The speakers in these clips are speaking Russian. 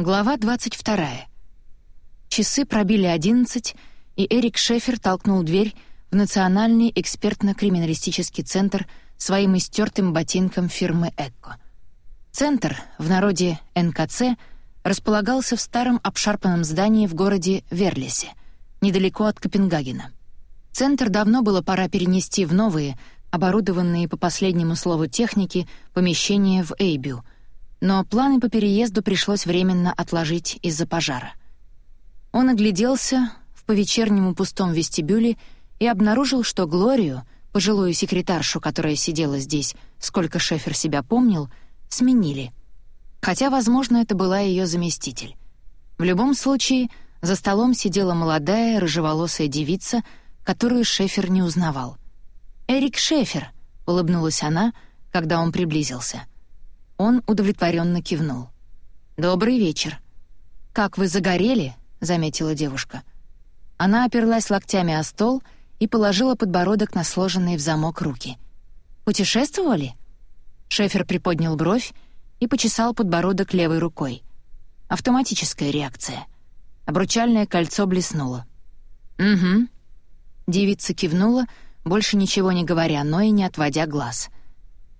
Глава 22. Часы пробили 11, и Эрик Шефер толкнул дверь в Национальный экспертно-криминалистический центр своим истертым ботинком фирмы «Экко». Центр, в народе НКЦ, располагался в старом обшарпанном здании в городе Верлисе, недалеко от Копенгагена. Центр давно было пора перенести в новые, оборудованные по последнему слову техники, помещения в Эйбю — но планы по переезду пришлось временно отложить из-за пожара. Он огляделся в повечернему пустом вестибюле и обнаружил, что Глорию, пожилую секретаршу, которая сидела здесь, сколько Шефер себя помнил, сменили. Хотя, возможно, это была ее заместитель. В любом случае, за столом сидела молодая, рыжеволосая девица, которую Шефер не узнавал. «Эрик Шефер», — улыбнулась она, когда он приблизился — он удовлетворенно кивнул. «Добрый вечер». «Как вы загорели?» — заметила девушка. Она оперлась локтями о стол и положила подбородок на сложенные в замок руки. «Путешествовали?» Шефер приподнял бровь и почесал подбородок левой рукой. Автоматическая реакция. Обручальное кольцо блеснуло. «Угу». Девица кивнула, больше ничего не говоря, но и не отводя глаз —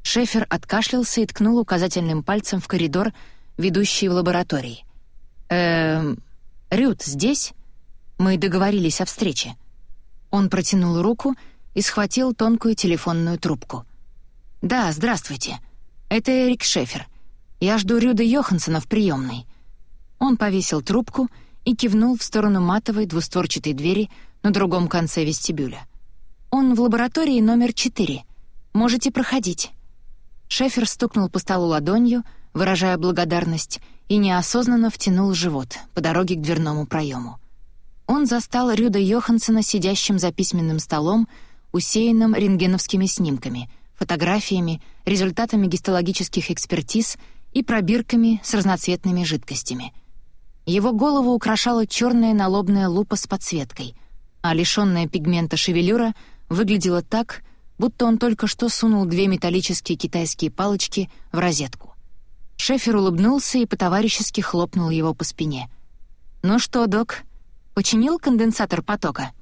Шефер откашлялся и ткнул указательным пальцем в коридор, ведущий в лаборатории. «Эм... Рют здесь? Мы договорились о встрече». Он протянул руку и схватил тонкую телефонную трубку. «Да, здравствуйте. Это Эрик Шефер. Я жду Рюда Йоханссона в приемной». Он повесил трубку и кивнул в сторону матовой двустворчатой двери на другом конце вестибюля. «Он в лаборатории номер четыре. Можете проходить». Шефер стукнул по столу ладонью, выражая благодарность, и неосознанно втянул живот по дороге к дверному проему. Он застал Рюда Йоханссона сидящим за письменным столом, усеянным рентгеновскими снимками, фотографиями, результатами гистологических экспертиз и пробирками с разноцветными жидкостями. Его голову украшала черная налобная лупа с подсветкой, а лишённая пигмента шевелюра выглядела так, будто он только что сунул две металлические китайские палочки в розетку. Шефер улыбнулся и по-товарищески хлопнул его по спине. «Ну что, док, починил конденсатор потока?»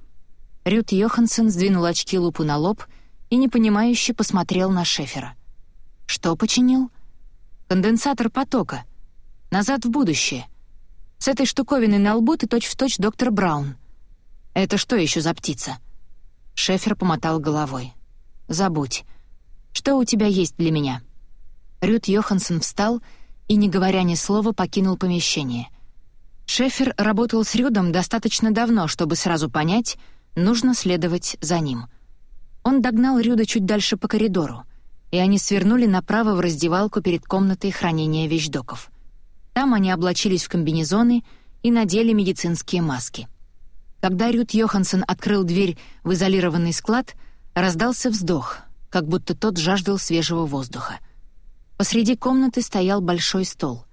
Рют Йоханссон сдвинул очки лупу на лоб и непонимающе посмотрел на Шефера. «Что починил?» «Конденсатор потока. Назад в будущее. С этой штуковиной на лбу ты точь-в-точь доктор Браун». «Это что еще за птица?» Шефер помотал головой. Забудь. Что у тебя есть для меня?» Рют Йоханссон встал и, не говоря ни слова, покинул помещение. Шефер работал с Рюдом достаточно давно, чтобы сразу понять, нужно следовать за ним. Он догнал Рюда чуть дальше по коридору, и они свернули направо в раздевалку перед комнатой хранения вещдоков. Там они облачились в комбинезоны и надели медицинские маски. Когда Рют Йоханссон открыл дверь в изолированный склад — Раздался вздох, как будто тот жаждал свежего воздуха. Посреди комнаты стоял большой стол.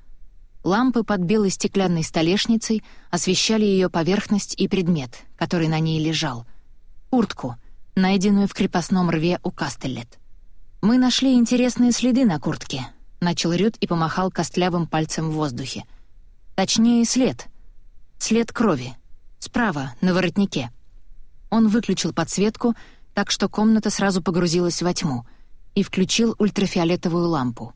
Лампы под белой стеклянной столешницей освещали ее поверхность и предмет, который на ней лежал. Куртку, найденную в крепостном рве у Кастеллет. «Мы нашли интересные следы на куртке», — начал Рют и помахал костлявым пальцем в воздухе. «Точнее, след. След крови. Справа, на воротнике». Он выключил подсветку — так что комната сразу погрузилась во тьму, и включил ультрафиолетовую лампу.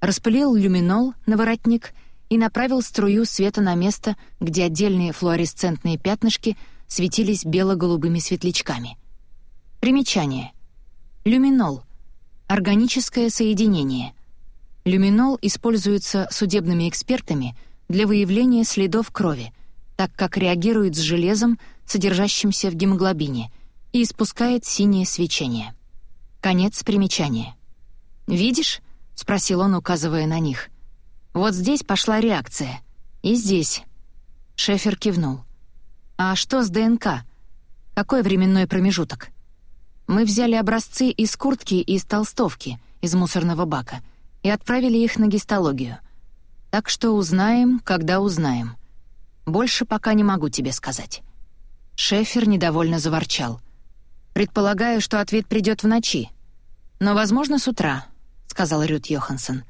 Распылил люминол на воротник и направил струю света на место, где отдельные флуоресцентные пятнышки светились бело-голубыми светлячками. Примечание. Люминол — органическое соединение. Люминол используется судебными экспертами для выявления следов крови, так как реагирует с железом, содержащимся в гемоглобине — и испускает синее свечение. Конец примечания. «Видишь?» — спросил он, указывая на них. «Вот здесь пошла реакция. И здесь». Шефер кивнул. «А что с ДНК? Какой временной промежуток?» «Мы взяли образцы из куртки и из толстовки, из мусорного бака, и отправили их на гистологию. Так что узнаем, когда узнаем. Больше пока не могу тебе сказать». Шефер недовольно заворчал — Предполагаю, что ответ придет в ночи. Но, возможно, с утра, сказал Рют Йоханссон.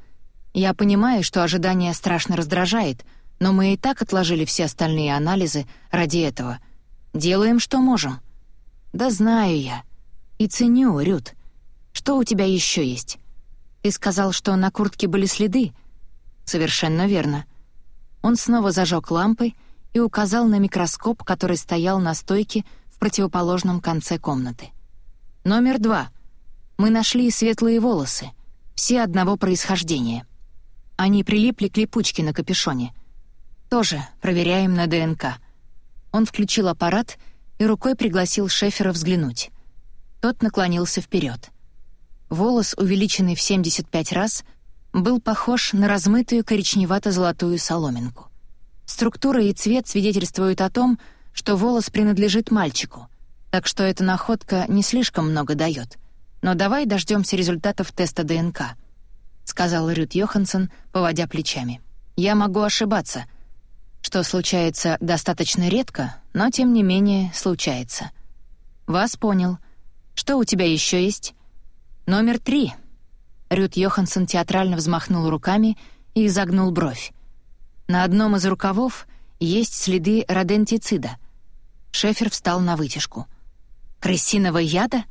Я понимаю, что ожидание страшно раздражает, но мы и так отложили все остальные анализы ради этого. Делаем, что можем». «Да знаю я. И ценю, Рют. Что у тебя еще есть? Ты сказал, что на куртке были следы?» «Совершенно верно». Он снова зажег лампы и указал на микроскоп, который стоял на стойке противоположном конце комнаты. «Номер два. Мы нашли светлые волосы, все одного происхождения. Они прилипли к липучке на капюшоне. Тоже проверяем на ДНК». Он включил аппарат и рукой пригласил Шефера взглянуть. Тот наклонился вперед. Волос, увеличенный в 75 раз, был похож на размытую коричневато-золотую соломинку. Структура и цвет свидетельствуют о том, что волос принадлежит мальчику, так что эта находка не слишком много дает. Но давай дождемся результатов теста ДНК, сказал Рют Йоханссон, поводя плечами. Я могу ошибаться, что случается достаточно редко, но тем не менее случается. Вас понял. Что у тебя еще есть? Номер три. Рют Йоханссон театрально взмахнул руками и изогнул бровь. На одном из рукавов есть следы родентицида. Шефер встал на вытяжку. «Крысиного яда?»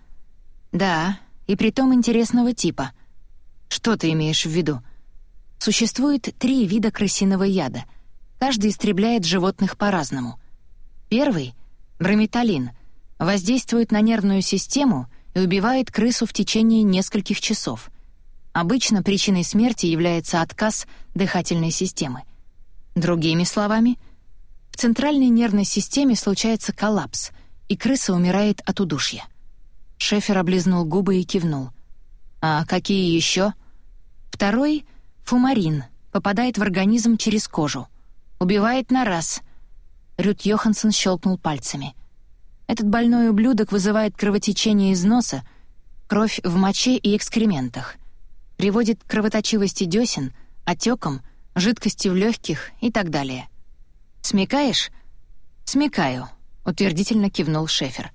«Да, и притом интересного типа. Что ты имеешь в виду?» Существует три вида крысиного яда. Каждый истребляет животных по-разному. Первый — брометалин — воздействует на нервную систему и убивает крысу в течение нескольких часов. Обычно причиной смерти является отказ дыхательной системы. Другими словами, в центральной нервной системе случается коллапс, и крыса умирает от удушья. Шефер облизнул губы и кивнул. «А какие еще? Второй — фумарин, попадает в организм через кожу. Убивает на раз. Рют Йоханссон щелкнул пальцами. Этот больной ублюдок вызывает кровотечение из носа, кровь в моче и экскрементах. Приводит к кровоточивости десен, отекам — жидкости в легких и так далее. «Смекаешь?» «Смекаю», — утвердительно кивнул Шефер.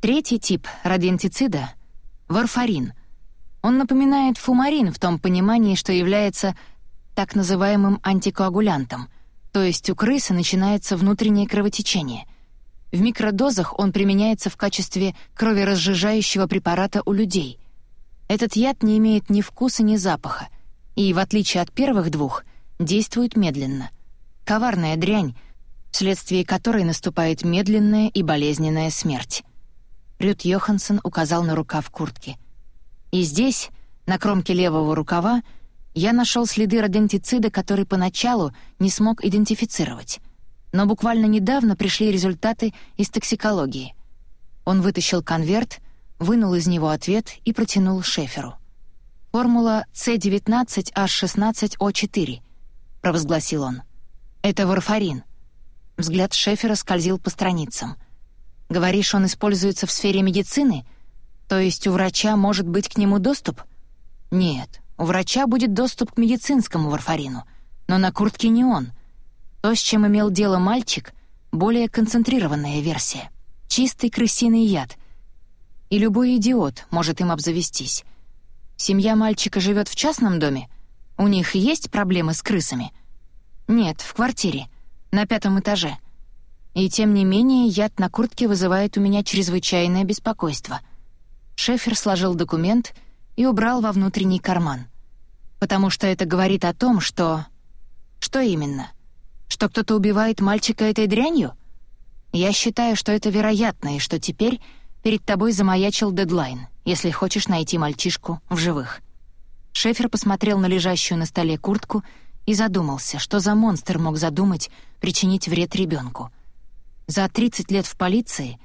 Третий тип радиантицида — варфарин. Он напоминает фумарин в том понимании, что является так называемым антикоагулянтом, то есть у крысы начинается внутреннее кровотечение. В микродозах он применяется в качестве кроверазжижающего препарата у людей. Этот яд не имеет ни вкуса, ни запаха, и, в отличие от первых двух — действует медленно. Коварная дрянь, вследствие которой наступает медленная и болезненная смерть. Рют Йоханссон указал на рукав куртки. И здесь, на кромке левого рукава, я нашел следы родентицида, который поначалу не смог идентифицировать. Но буквально недавно пришли результаты из токсикологии. Он вытащил конверт, вынул из него ответ и протянул Шеферу. Формула C19H16O4 провозгласил он. «Это варфарин». Взгляд Шефера скользил по страницам. «Говоришь, он используется в сфере медицины? То есть у врача может быть к нему доступ?» «Нет, у врача будет доступ к медицинскому варфарину, но на куртке не он. То, с чем имел дело мальчик, более концентрированная версия. Чистый крысиный яд. И любой идиот может им обзавестись. Семья мальчика живет в частном доме, у них есть проблемы с крысами? Нет, в квартире, на пятом этаже. И тем не менее, яд на куртке вызывает у меня чрезвычайное беспокойство. Шефер сложил документ и убрал во внутренний карман. Потому что это говорит о том, что... Что именно? Что кто-то убивает мальчика этой дрянью? Я считаю, что это вероятно, и что теперь перед тобой замаячил дедлайн, если хочешь найти мальчишку в живых. Шефер посмотрел на лежащую на столе куртку и задумался, что за монстр мог задумать причинить вред ребенку. За 30 лет в полиции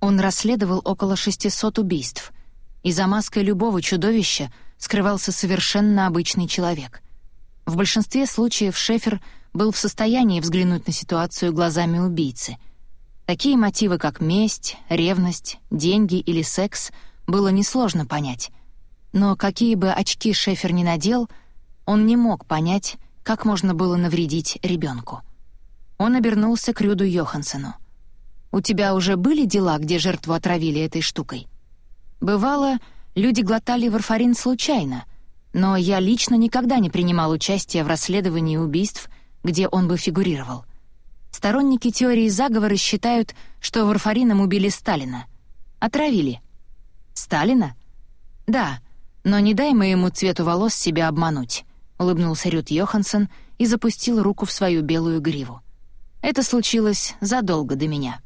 он расследовал около 600 убийств, и за маской любого чудовища скрывался совершенно обычный человек. В большинстве случаев Шефер был в состоянии взглянуть на ситуацию глазами убийцы. Такие мотивы, как месть, ревность, деньги или секс, было несложно понять. Но какие бы очки Шефер ни надел, он не мог понять, как можно было навредить ребенку. Он обернулся к Рюду Йохансену. «У тебя уже были дела, где жертву отравили этой штукой?» «Бывало, люди глотали варфарин случайно, но я лично никогда не принимал участия в расследовании убийств, где он бы фигурировал. Сторонники теории заговора считают, что варфарином убили Сталина. Отравили. Сталина? Да, но не дай моему цвету волос себя обмануть, улыбнулся Рют Йоханссон и запустил руку в свою белую гриву. Это случилось задолго до меня.